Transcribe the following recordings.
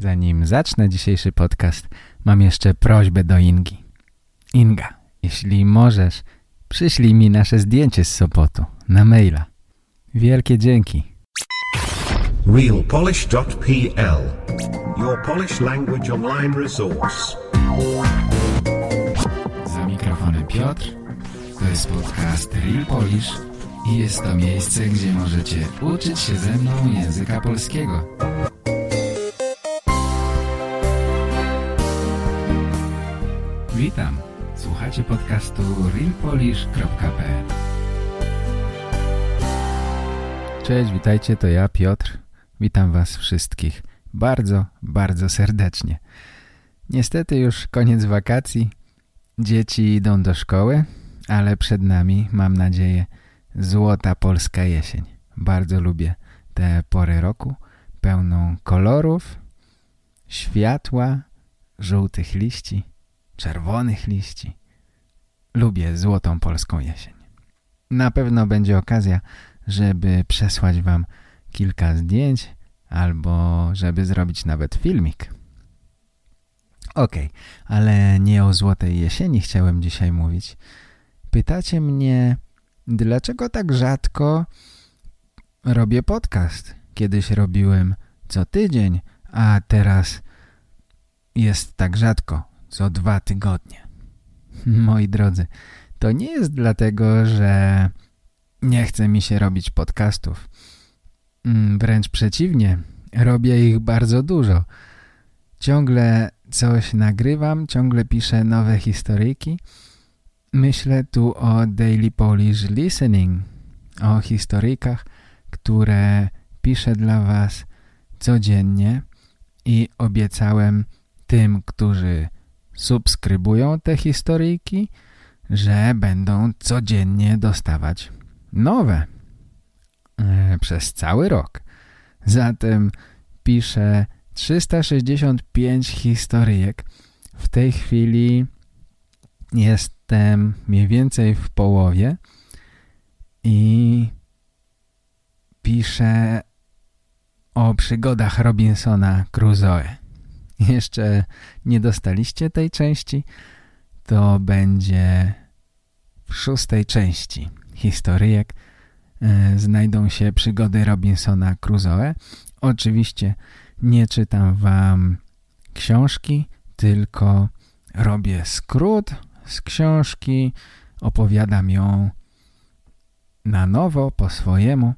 Zanim zacznę dzisiejszy podcast, mam jeszcze prośbę do Ingi. Inga, jeśli możesz, przyślij mi nasze zdjęcie z Sopotu na maila. Wielkie dzięki. realpolish.pl Your Polish language online resource. Za mikrofonem Piotr. To jest podcast Real Polish i jest to miejsce, gdzie możecie uczyć się ze mną języka polskiego. Witam. Słuchacie podcastu realpolish.pl Cześć, witajcie, to ja Piotr. Witam was wszystkich bardzo, bardzo serdecznie. Niestety już koniec wakacji. Dzieci idą do szkoły, ale przed nami, mam nadzieję, złota polska jesień. Bardzo lubię tę porę roku, pełną kolorów, światła, żółtych liści, czerwonych liści. Lubię złotą polską jesień. Na pewno będzie okazja, żeby przesłać wam kilka zdjęć albo żeby zrobić nawet filmik. Ok, ale nie o złotej jesieni chciałem dzisiaj mówić. Pytacie mnie, dlaczego tak rzadko robię podcast? Kiedyś robiłem co tydzień, a teraz jest tak rzadko, co dwa tygodnie. Moi drodzy, to nie jest dlatego, że nie chce mi się robić podcastów. Mm, Wręcz przeciwnie, robię ich bardzo dużo. Ciągle coś nagrywam, ciągle piszę nowe historyjki. Myślę tu o Daily Polish Listening, o historyjkach, które piszę dla Was codziennie i obiecałem tym, którzy subskrybują te historyjki, że będą codziennie dostawać nowe e, przez cały rok. Zatem piszę 365 historyjek. W tej chwili jestem mniej więcej w połowie i piszę o przygodach Robinsona Crusoe. Jeszcze nie dostaliście tej części, to będzie w szóstej części historyjek e, znajdą się przygody Robinsona Crusoe. Oczywiście nie czytam wam książki, tylko robię skrót z książki, opowiadam ją na nowo, po swojemu,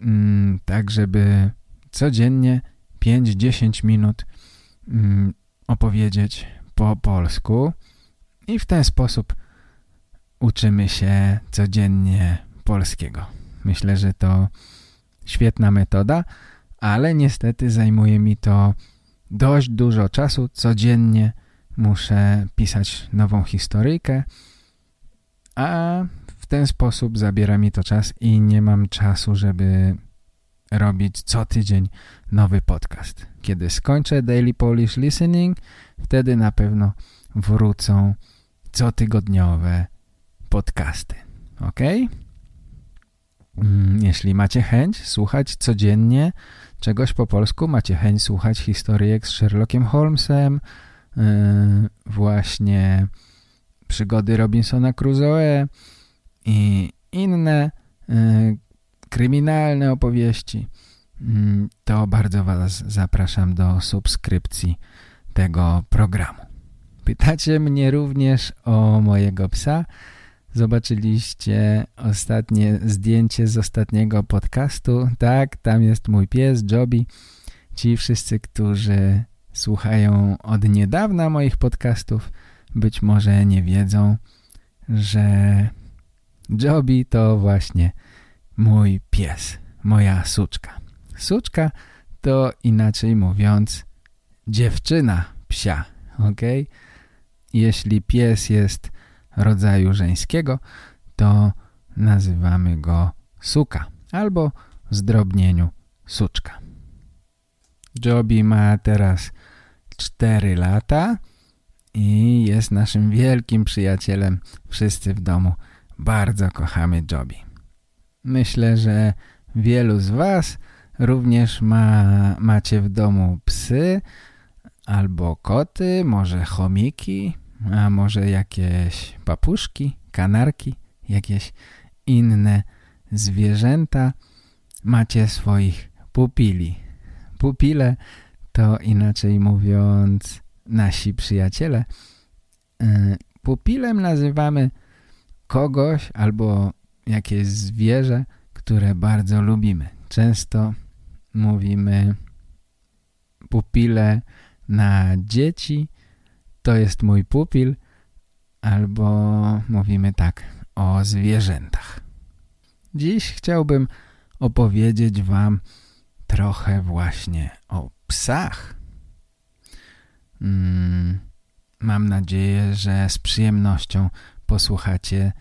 mm, tak żeby codziennie 5-10 minut opowiedzieć po polsku i w ten sposób uczymy się codziennie polskiego. Myślę, że to świetna metoda, ale niestety zajmuje mi to dość dużo czasu. Codziennie muszę pisać nową historyjkę, a w ten sposób zabiera mi to czas i nie mam czasu, żeby robić co tydzień nowy podcast. Kiedy skończę Daily Polish Listening, wtedy na pewno wrócą cotygodniowe podcasty. Ok? Mm, jeśli macie chęć słuchać codziennie czegoś po polsku, macie chęć słuchać historyjek z Sherlockiem Holmesem, yy, właśnie przygody Robinsona Crusoe i inne yy, kryminalne opowieści, yy, to bardzo Was zapraszam do subskrypcji tego programu. Pytacie mnie również o mojego psa. Zobaczyliście ostatnie zdjęcie z ostatniego podcastu. Tak, tam jest mój pies, Joby. Ci wszyscy, którzy słuchają od niedawna moich podcastów, być może nie wiedzą, że Joby to właśnie mój pies, moja suczka. Suczka to inaczej mówiąc dziewczyna psia, ok? Jeśli pies jest rodzaju żeńskiego, to nazywamy go suka albo w zdrobnieniu suczka. Joby ma teraz 4 lata i jest naszym wielkim przyjacielem. Wszyscy w domu bardzo kochamy Joby. Myślę, że wielu z Was również ma, macie w domu psy albo koty, może chomiki, a może jakieś papuszki, kanarki, jakieś inne zwierzęta. Macie swoich pupili. Pupile to inaczej mówiąc nasi przyjaciele. E, pupilem nazywamy kogoś albo jakieś zwierzę, które bardzo lubimy. Często mówimy pupile na dzieci, to jest mój pupil, albo mówimy tak o zwierzętach. Dziś chciałbym opowiedzieć wam trochę właśnie o psach. Mm, mam nadzieję, że z przyjemnością posłuchacie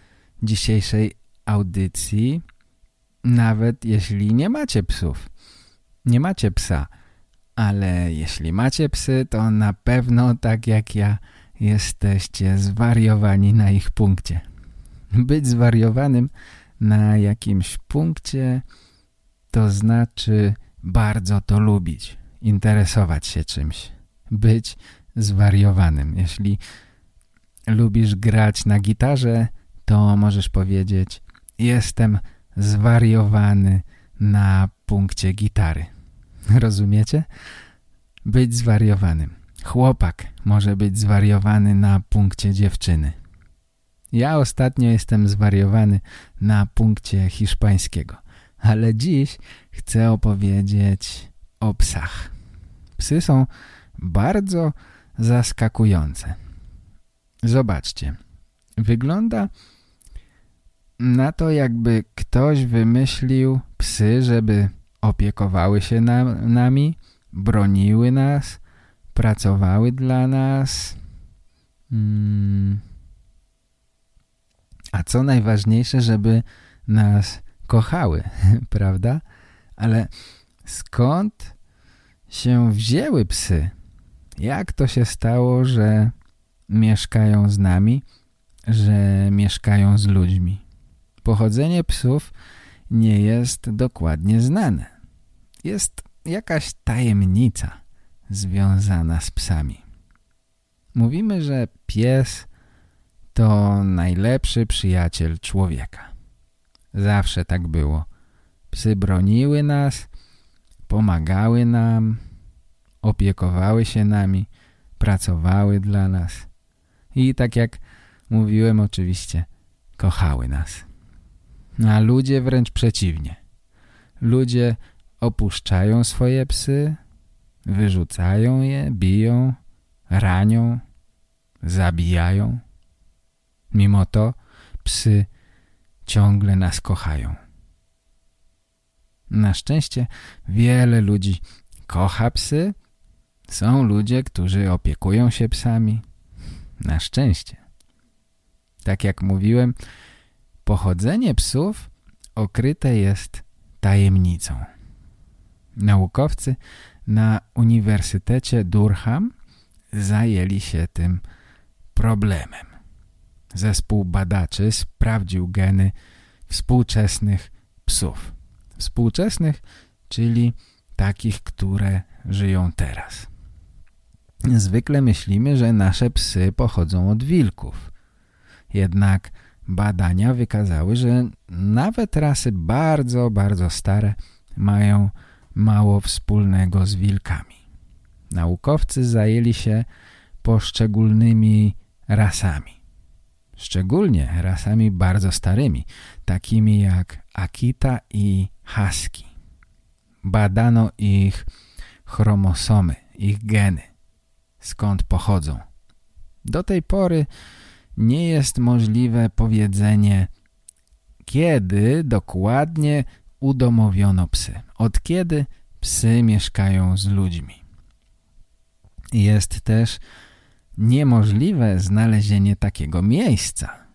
dzisiejszej audycji, nawet jeśli nie macie psów. Nie macie psa, ale jeśli macie psy, to na pewno tak jak ja jesteście zwariowani na ich punkcie. Być zwariowanym na jakimś punkcie to znaczy bardzo to lubić, interesować się czymś, być zwariowanym. Jeśli lubisz grać na gitarze, to możesz powiedzieć jestem zwariowany na punkcie gitary. Rozumiecie? Być zwariowanym. Chłopak może być zwariowany na punkcie dziewczyny. Ja ostatnio jestem zwariowany na punkcie hiszpańskiego, ale dziś chcę opowiedzieć o psach. Psy są bardzo zaskakujące. Zobaczcie, wygląda na to jakby ktoś wymyślił psy, żeby opiekowały się na, nami, broniły nas, pracowały dla nas. Hmm. A co najważniejsze, żeby nas kochały, prawda? Ale skąd się wzięły psy? Jak to się stało, że mieszkają z nami, że mieszkają z ludźmi? Pochodzenie psów nie jest dokładnie znane. Jest jakaś tajemnica związana z psami. Mówimy, że pies to najlepszy przyjaciel człowieka. Zawsze tak było. Psy broniły nas, pomagały nam, opiekowały się nami, pracowały dla nas i tak jak mówiłem oczywiście, kochały nas. A ludzie wręcz przeciwnie. Ludzie opuszczają swoje psy, wyrzucają je, biją, ranią, zabijają. Mimo to psy ciągle nas kochają. Na szczęście wiele ludzi kocha psy. Są ludzie, którzy opiekują się psami. Na szczęście. Tak jak mówiłem, Pochodzenie psów okryte jest tajemnicą. Naukowcy na Uniwersytecie Durham zajęli się tym problemem. Zespół badaczy sprawdził geny współczesnych psów. Współczesnych, czyli takich, które żyją teraz. Zwykle myślimy, że nasze psy pochodzą od wilków. Jednak badania wykazały, że nawet rasy bardzo, bardzo stare mają mało wspólnego z wilkami. Naukowcy zajęli się poszczególnymi rasami. Szczególnie rasami bardzo starymi, takimi jak Akita i Husky. Badano ich chromosomy, ich geny, skąd pochodzą. Do tej pory nie jest możliwe powiedzenie, kiedy dokładnie udomowiono psy. Od kiedy psy mieszkają z ludźmi. Jest też niemożliwe znalezienie takiego miejsca,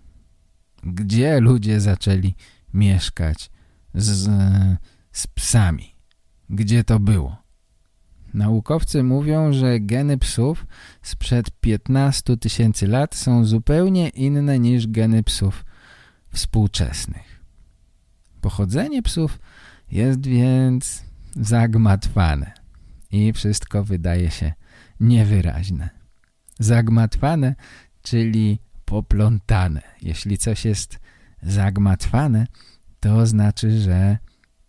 gdzie ludzie zaczęli mieszkać z, z psami. Gdzie to było? Naukowcy mówią, że geny psów sprzed 15 tysięcy lat są zupełnie inne niż geny psów współczesnych. Pochodzenie psów jest więc zagmatwane i wszystko wydaje się niewyraźne. Zagmatwane, czyli poplątane. Jeśli coś jest zagmatwane, to znaczy, że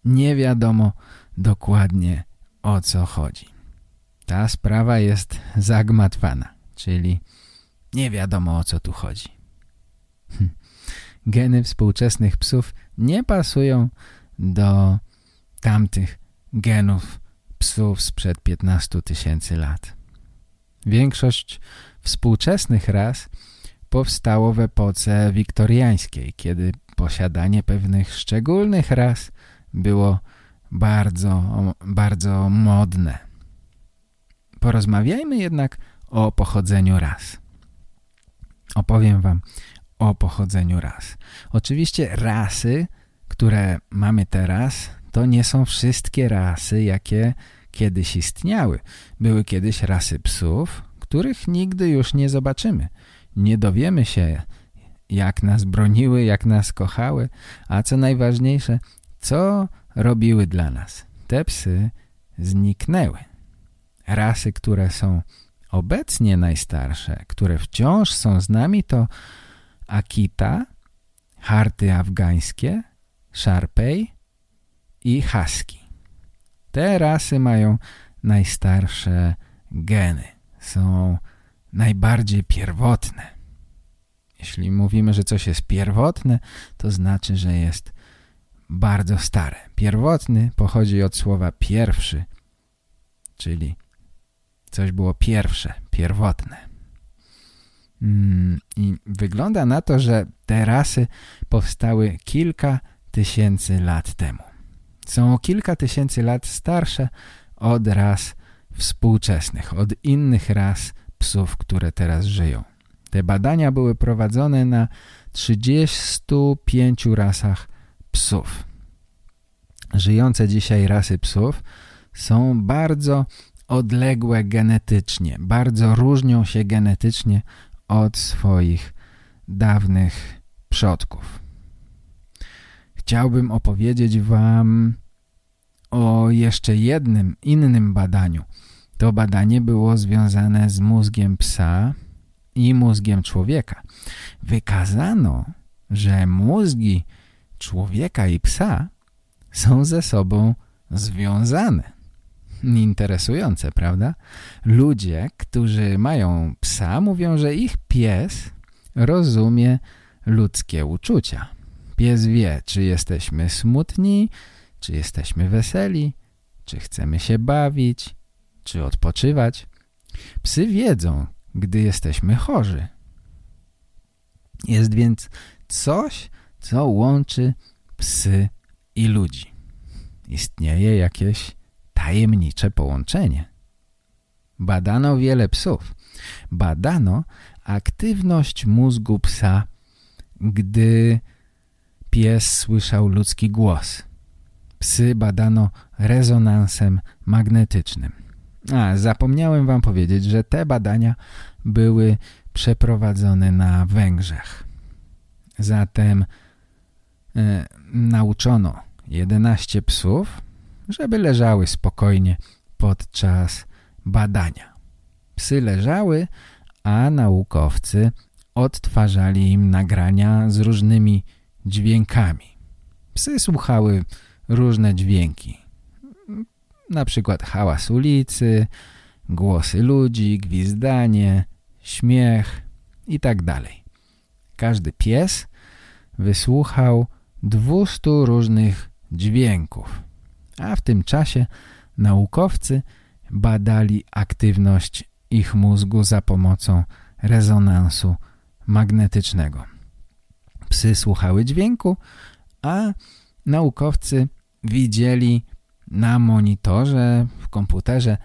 nie wiadomo dokładnie o co chodzi. Ta sprawa jest zagmatwana, czyli nie wiadomo o co tu chodzi. Hm. Geny współczesnych psów nie pasują do tamtych genów psów sprzed 15 tysięcy lat. Większość współczesnych ras powstało w epoce wiktoriańskiej, kiedy posiadanie pewnych szczególnych ras było bardzo, bardzo modne. Porozmawiajmy jednak o pochodzeniu ras. Opowiem wam o pochodzeniu ras. Oczywiście rasy, które mamy teraz, to nie są wszystkie rasy, jakie kiedyś istniały. Były kiedyś rasy psów, których nigdy już nie zobaczymy. Nie dowiemy się, jak nas broniły, jak nas kochały, a co najważniejsze, co robiły dla nas. Te psy zniknęły. Rasy, które są obecnie najstarsze, które wciąż są z nami, to Akita, harty afgańskie, Sharpei i Husky. Te rasy mają najstarsze geny. Są najbardziej pierwotne. Jeśli mówimy, że coś jest pierwotne, to znaczy, że jest bardzo stare. Pierwotny pochodzi od słowa pierwszy, czyli coś było pierwsze, pierwotne. Mm, I wygląda na to, że te rasy powstały kilka tysięcy lat temu. Są o kilka tysięcy lat starsze od ras współczesnych, od innych ras psów, które teraz żyją. Te badania były prowadzone na 35 rasach psów. Żyjące dzisiaj rasy psów są bardzo odległe genetycznie, bardzo różnią się genetycznie od swoich dawnych przodków. Chciałbym opowiedzieć wam o jeszcze jednym, innym badaniu. To badanie było związane z mózgiem psa i mózgiem człowieka. Wykazano, że mózgi człowieka i psa są ze sobą związane. Interesujące, prawda? Ludzie, którzy mają psa, mówią, że ich pies rozumie ludzkie uczucia. Pies wie, czy jesteśmy smutni, czy jesteśmy weseli, czy chcemy się bawić, czy odpoczywać. Psy wiedzą, gdy jesteśmy chorzy. Jest więc coś, co łączy psy i ludzi. Istnieje jakieś tajemnicze połączenie. Badano wiele psów. Badano aktywność mózgu psa, gdy pies słyszał ludzki głos. Psy badano rezonansem magnetycznym. A, zapomniałem wam powiedzieć, że te badania były przeprowadzone na Węgrzech. Zatem e, nauczono 11 psów, żeby leżały spokojnie podczas badania. Psy leżały, a naukowcy odtwarzali im nagrania z różnymi dźwiękami. Psy słuchały różne dźwięki. Na przykład hałas ulicy, głosy ludzi, gwizdanie, śmiech i tak. Każdy pies wysłuchał 200 różnych dźwięków, a w tym czasie naukowcy badali aktywność ich mózgu za pomocą rezonansu magnetycznego. Psy słuchały dźwięku, a naukowcy widzieli na monitorze, w komputerze,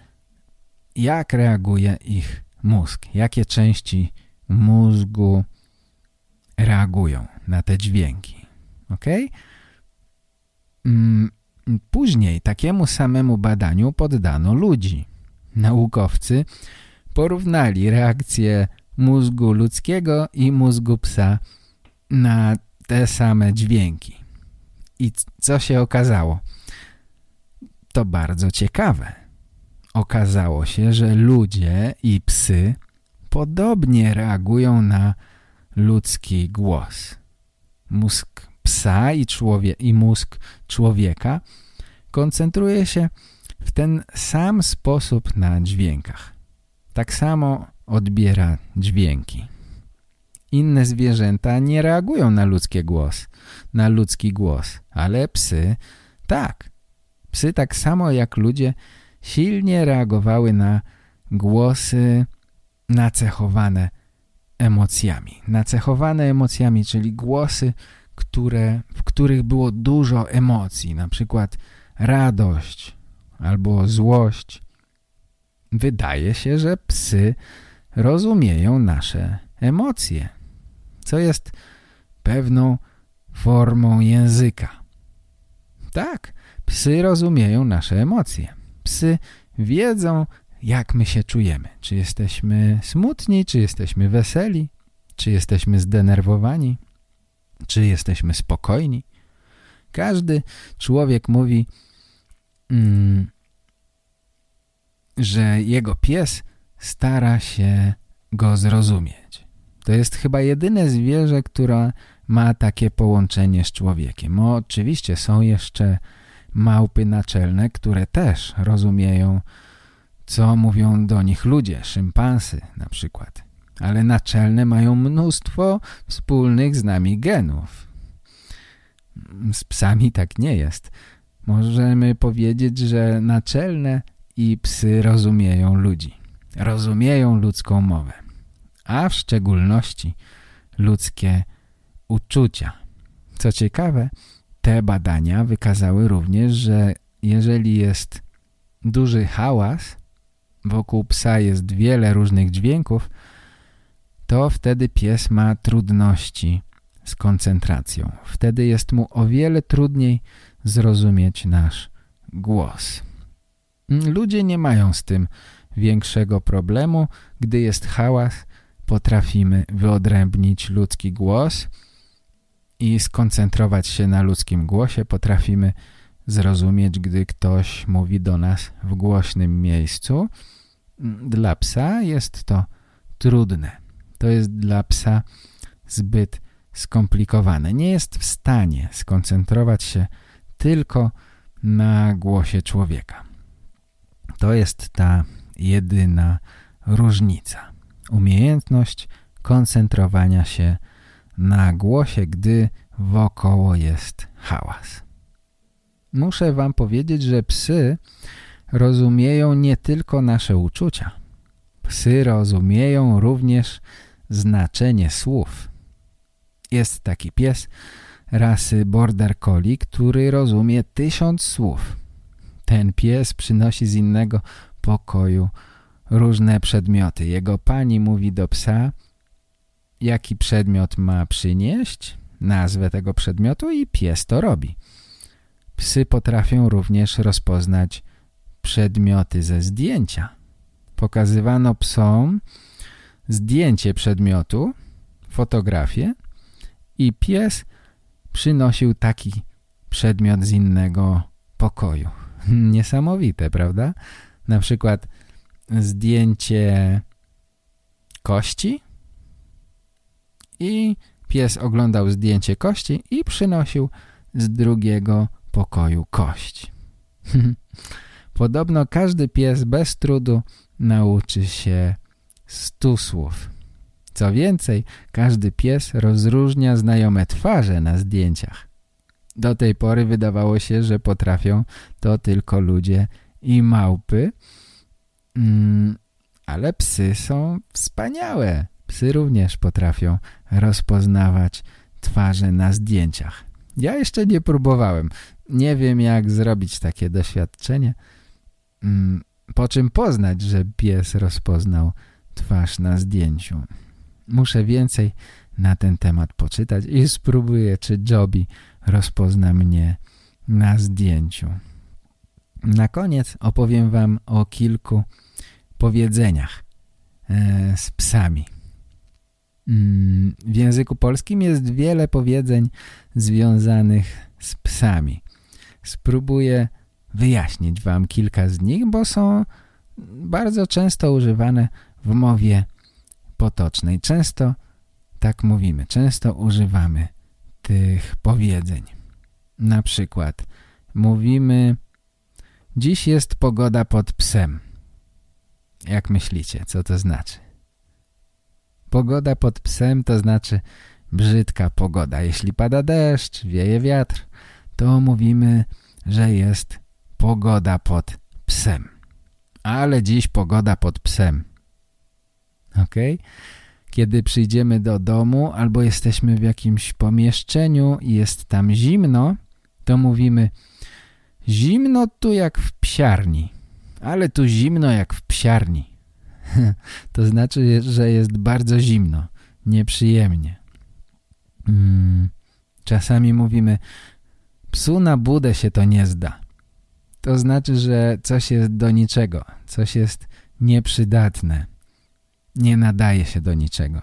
jak reaguje ich mózg, jakie części mózgu reagują na te dźwięki. Ok? Później takiemu samemu badaniu poddano ludzi. Naukowcy porównali reakcję mózgu ludzkiego i mózgu psa na te same dźwięki. I co się okazało? to bardzo ciekawe. Okazało się, że ludzie i psy podobnie reagują na ludzki głos. Mózg psa i, człowie i mózg człowieka koncentruje się w ten sam sposób na dźwiękach. Tak samo odbiera dźwięki. Inne zwierzęta nie reagują na ludzki głos, na ludzki głos, ale psy tak. Psy tak samo jak ludzie silnie reagowały na głosy nacechowane emocjami. Nacechowane emocjami, czyli głosy, które, w których było dużo emocji, na przykład radość albo złość. Wydaje się, że psy rozumieją nasze emocje, co jest pewną formą języka. Tak, psy rozumieją nasze emocje. Psy wiedzą, jak my się czujemy. Czy jesteśmy smutni, czy jesteśmy weseli, czy jesteśmy zdenerwowani, czy jesteśmy spokojni. Każdy człowiek mówi, mm, że jego pies stara się go zrozumieć. To jest chyba jedyne zwierzę, które ma takie połączenie z człowiekiem. Oczywiście są jeszcze małpy naczelne, które też rozumieją, co mówią do nich ludzie, szympansy na przykład. Ale naczelne mają mnóstwo wspólnych z nami genów. Z psami tak nie jest. Możemy powiedzieć, że naczelne i psy rozumieją ludzi. Rozumieją ludzką mowę. A w szczególności ludzkie uczucia. Co ciekawe, te badania wykazały również, że jeżeli jest duży hałas, wokół psa jest wiele różnych dźwięków, to wtedy pies ma trudności z koncentracją. Wtedy jest mu o wiele trudniej zrozumieć nasz głos. Ludzie nie mają z tym większego problemu. Gdy jest hałas, potrafimy wyodrębnić ludzki głos i skoncentrować się na ludzkim głosie. Potrafimy zrozumieć, gdy ktoś mówi do nas w głośnym miejscu. Dla psa jest to trudne. To jest dla psa zbyt skomplikowane. Nie jest w stanie skoncentrować się tylko na głosie człowieka. To jest ta jedyna różnica. Umiejętność koncentrowania się na głosie, gdy wokoło jest hałas. Muszę wam powiedzieć, że psy rozumieją nie tylko nasze uczucia. Psy rozumieją również znaczenie słów. Jest taki pies rasy Border Collie, który rozumie tysiąc słów. Ten pies przynosi z innego pokoju różne przedmioty. Jego pani mówi do psa, jaki przedmiot ma przynieść, nazwę tego przedmiotu i pies to robi. Psy potrafią również rozpoznać przedmioty ze zdjęcia. Pokazywano psom zdjęcie przedmiotu, fotografię i pies przynosił taki przedmiot z innego pokoju. Niesamowite, prawda? Na przykład zdjęcie kości i pies oglądał zdjęcie kości i przynosił z drugiego pokoju kość. Podobno każdy pies bez trudu nauczy się stu słów. Co więcej, każdy pies rozróżnia znajome twarze na zdjęciach. Do tej pory wydawało się, że potrafią to tylko ludzie i małpy, mm, ale psy są wspaniałe. Psy również potrafią rozpoznawać twarze na zdjęciach. Ja jeszcze nie próbowałem. Nie wiem jak zrobić takie doświadczenie. Mm, po czym poznać, że pies rozpoznał twarz na zdjęciu. Muszę więcej na ten temat poczytać i spróbuję, czy Joby rozpozna mnie na zdjęciu. Na koniec opowiem wam o kilku powiedzeniach e, z psami. Mm, w języku polskim jest wiele powiedzeń związanych z psami. Spróbuję wyjaśnić Wam kilka z nich, bo są bardzo często używane w mowie potocznej. Często tak mówimy, często używamy tych powiedzeń. Na przykład mówimy Dziś jest pogoda pod psem. Jak myślicie, co to znaczy? Pogoda pod psem to znaczy brzydka pogoda. Jeśli pada deszcz, wieje wiatr, to mówimy, że jest pogoda pod psem. Ale dziś pogoda pod psem. Ok? Kiedy przyjdziemy do domu albo jesteśmy w jakimś pomieszczeniu i jest tam zimno, to mówimy zimno tu jak w psiarni, ale tu zimno jak w psiarni. to znaczy, że jest bardzo zimno, nieprzyjemnie. Hmm. Czasami mówimy psu na budę się to nie zda. To znaczy, że coś jest do niczego, coś jest nieprzydatne, nie nadaje się do niczego.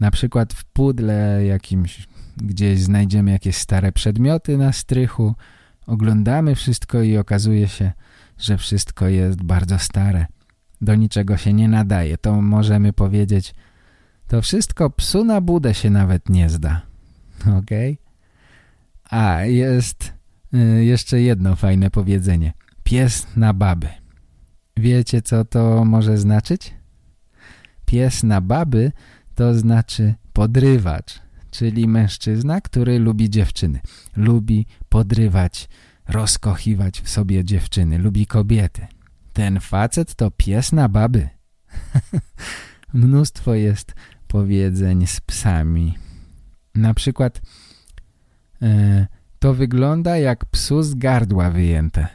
Na przykład w pudle jakimś gdzieś znajdziemy jakieś stare przedmioty na strychu, oglądamy wszystko i okazuje się, że wszystko jest bardzo stare. Do niczego się nie nadaje. To możemy powiedzieć, to wszystko psu na budę się nawet nie zda. Ok? A, jest y, jeszcze jedno fajne powiedzenie. Pies na baby. Wiecie, co to może znaczyć? Pies na baby to znaczy podrywacz, czyli mężczyzna, który lubi dziewczyny. Lubi podrywać, rozkochiwać w sobie dziewczyny, lubi kobiety. Ten facet to pies na baby. Mnóstwo jest powiedzeń z psami. Na przykład e, to wygląda jak psu z gardła wyjęte.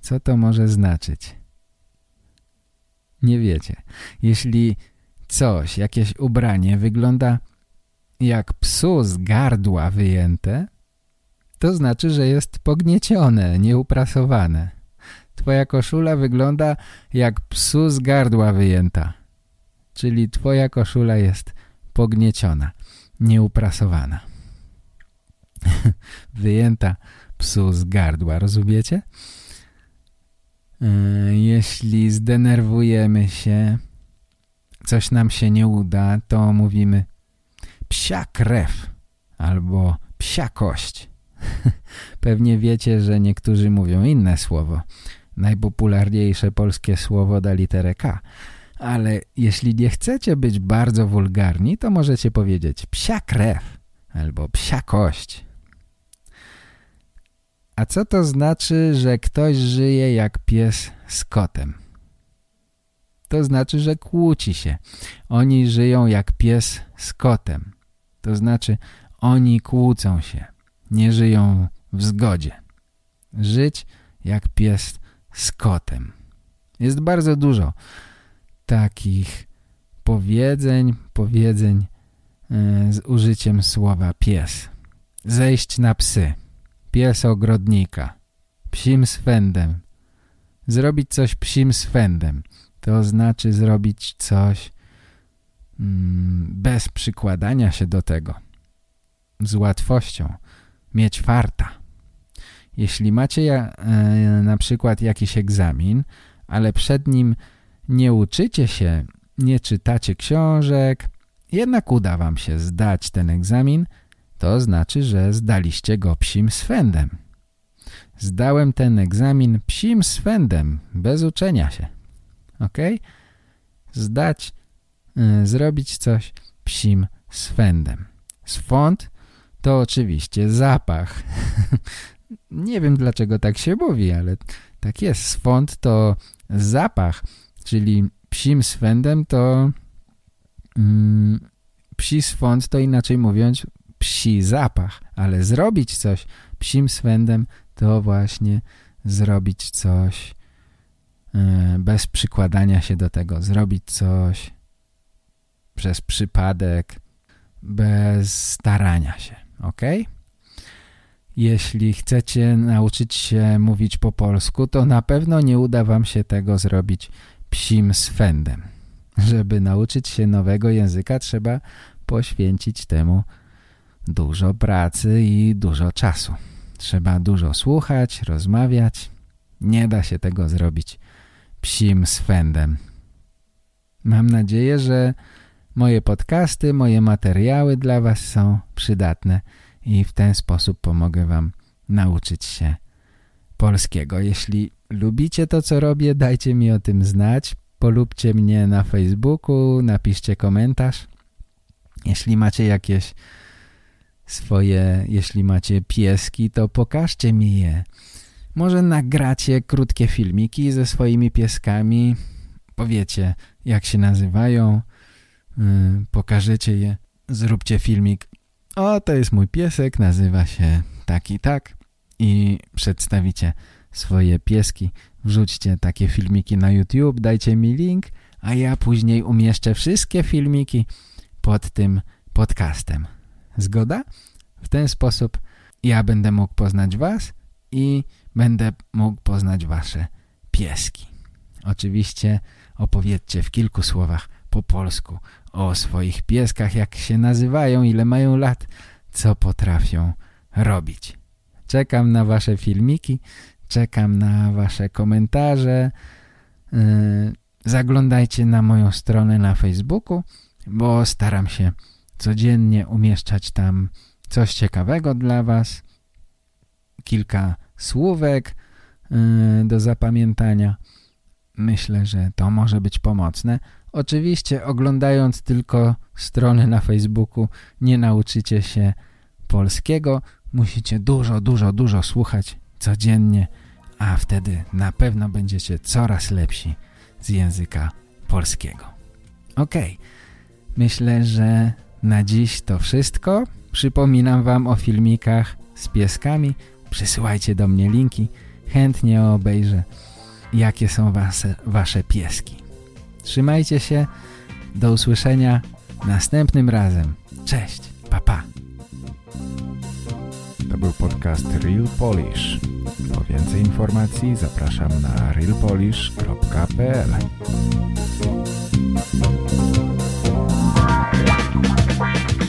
Co to może znaczyć? Nie wiecie. Jeśli coś, jakieś ubranie wygląda jak psu z gardła wyjęte, to znaczy, że jest pogniecione, nieuprasowane. Twoja koszula wygląda jak psu z gardła wyjęta. Czyli twoja koszula jest pognieciona, nieuprasowana. Wyjęta psu z gardła, rozumiecie? E, jeśli zdenerwujemy się, coś nam się nie uda, to mówimy psia krew albo psia kość. Pewnie wiecie, że niektórzy mówią inne słowo. Najpopularniejsze polskie słowo da literę K. Ale jeśli nie chcecie być bardzo wulgarni, to możecie powiedzieć psia krew albo psia kość. A co to znaczy, że ktoś żyje jak pies z kotem? To znaczy, że kłóci się. Oni żyją jak pies z kotem. To znaczy, oni kłócą się. Nie żyją w zgodzie. Żyć jak pies z kotem. Jest bardzo dużo takich powiedzeń, powiedzeń e, z użyciem słowa pies. Zejść na psy. Pies ogrodnika. Psim swędem. Zrobić coś psim swędem. To znaczy zrobić coś mm, bez przykładania się do tego. Z łatwością. Mieć farta. Jeśli macie e, na przykład jakiś egzamin, ale przed nim nie uczycie się, nie czytacie książek, jednak uda wam się zdać ten egzamin, to znaczy, że zdaliście go psim swędem. Zdałem ten egzamin psim swędem, bez uczenia się. Ok? Zdać, y, zrobić coś psim swędem. Swąd to oczywiście zapach. Nie wiem dlaczego tak się mówi, ale tak jest. Swąd to zapach, czyli psim swędem to mm, psi swąd to inaczej mówiąc psi zapach, ale zrobić coś psim swędem to właśnie zrobić coś e, bez przykładania się do tego, zrobić coś przez przypadek, bez starania się, ok? Jeśli chcecie nauczyć się mówić po polsku, to na pewno nie uda wam się tego zrobić psim swędem. Żeby nauczyć się nowego języka, trzeba poświęcić temu dużo pracy i dużo czasu. Trzeba dużo słuchać, rozmawiać. Nie da się tego zrobić psim swędem. Mam nadzieję, że moje podcasty, moje materiały dla Was są przydatne i w ten sposób pomogę Wam nauczyć się polskiego. Jeśli lubicie to, co robię, dajcie mi o tym znać. Polubcie mnie na Facebooku, napiszcie komentarz. Jeśli macie jakieś swoje, jeśli macie pieski, to pokażcie mi je. Może nagracie krótkie filmiki ze swoimi pieskami, powiecie jak się nazywają, yy, pokażecie je, zróbcie filmik. O, to jest mój piesek, nazywa się tak i tak i przedstawicie swoje pieski. Wrzućcie takie filmiki na YouTube, dajcie mi link, a ja później umieszczę wszystkie filmiki pod tym podcastem. Zgoda? W ten sposób ja będę mógł poznać was i będę mógł poznać wasze pieski. Oczywiście opowiedzcie w kilku słowach po polsku o swoich pieskach, jak się nazywają, ile mają lat, co potrafią robić. Czekam na wasze filmiki, czekam na wasze komentarze. Yy, zaglądajcie na moją stronę na Facebooku, bo staram się codziennie umieszczać tam coś ciekawego dla was. Kilka słówek yy, do zapamiętania. Myślę, że to może być pomocne. Oczywiście oglądając tylko strony na Facebooku nie nauczycie się polskiego. Musicie dużo, dużo, dużo słuchać codziennie, a wtedy na pewno będziecie coraz lepsi z języka polskiego. Ok, myślę, że na dziś to wszystko. Przypominam Wam o filmikach z pieskami. Przysyłajcie do mnie linki. Chętnie obejrzę, jakie są wasze, wasze pieski. Trzymajcie się. Do usłyszenia następnym razem. Cześć. Pa, pa. To był podcast Real Polish. Po więcej informacji zapraszam na realpolish.pl Bye.